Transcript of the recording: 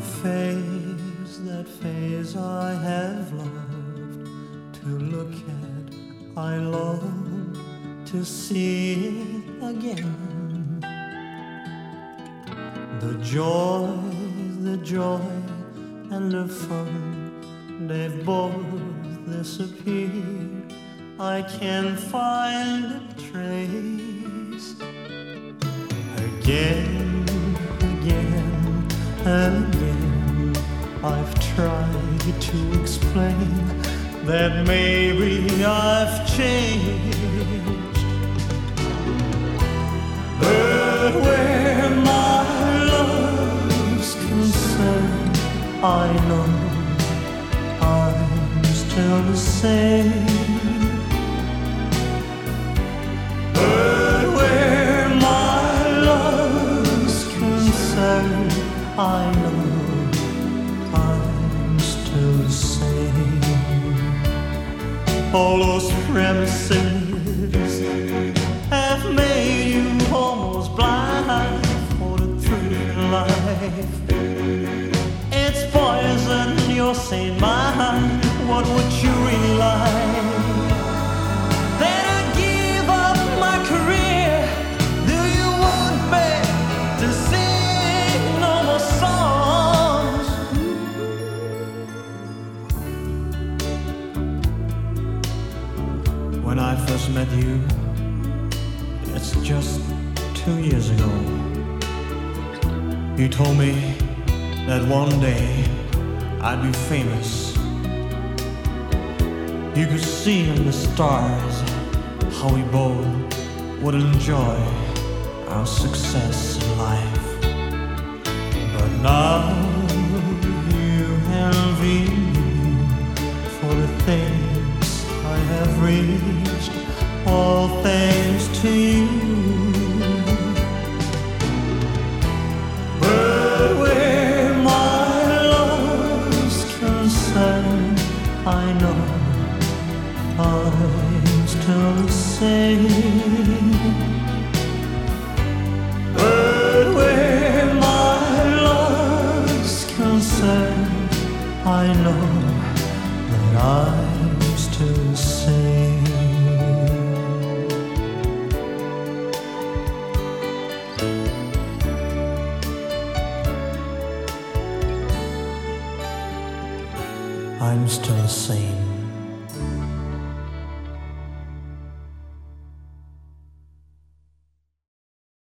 face that face I have loved to look at. I long to see it again. The joy, the joy, and the fun, they've both disappeared. I can't find a trace. Again, I've tried to explain that maybe I've changed. But where my love's concerned, I know I'm still the same. But where my love's concerned, I know All those premises have made you almost blind for the truth life. It's poison, you're saying mine. What would you really When I first met you, it's just two years ago. You told me that one day I'd be famous. You could see in the stars how we both would enjoy our success in life. But now you have envy I'm still the same. But where my love's concerned, I know that I'm still same. I'm still same.